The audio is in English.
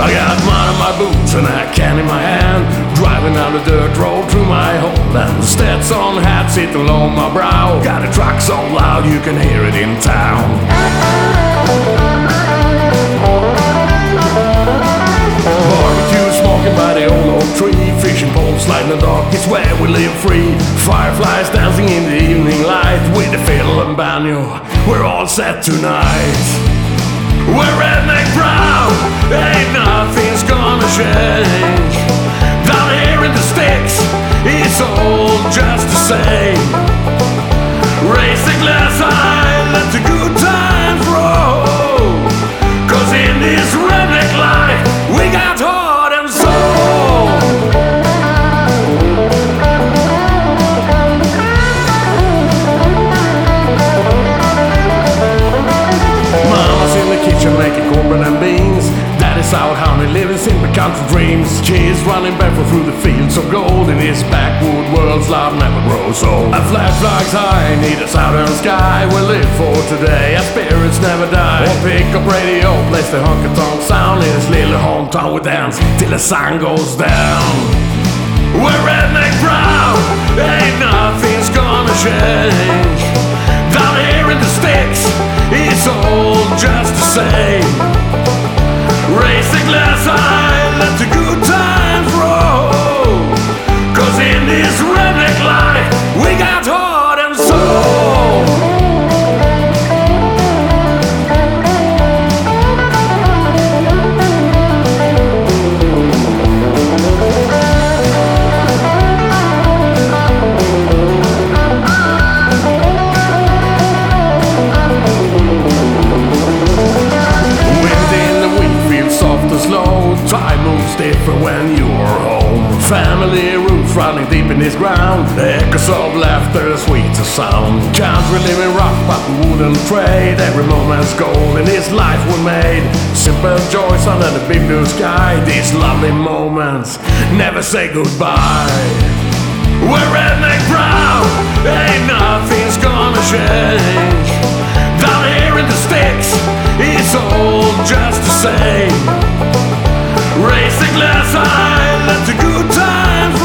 I got mud on my boots and a can in my hand. Driving down the dirt road through my homeland. Hat sitting on my brow. Got a truck so loud you can hear it in town. Barbecue smoking by the old oak tree. Fishing poles sliding the dock, it's where we live free. Fireflies dancing in the evening light with the fiddle and banjo. We're all set tonight. We're living simple country dreams. Kids running barefoot through the fields of gold. In this backwood world's love never grows old. A flag flies high, need a southern sky. We live for today, our spirits never die. Or pick up radio, place the honky tonk sound. In this little hometown we dance till the sun goes down. We're redneck proud, ain't nothing's gonna change. Down here in the sticks, it's all just the same. Time moves different when you're home. Family roots running deep in this ground. Echoes of laughter, sweet as sound. Country living rough, but we wouldn't trade. Every moment's gold in this life we made. Simple joys under the big blue sky. These lovely moments never say goodbye. We're redneck proud, ain't nothing's gonna change. Down here in the sticks, it's all just the same. Raise the glass high, let the good times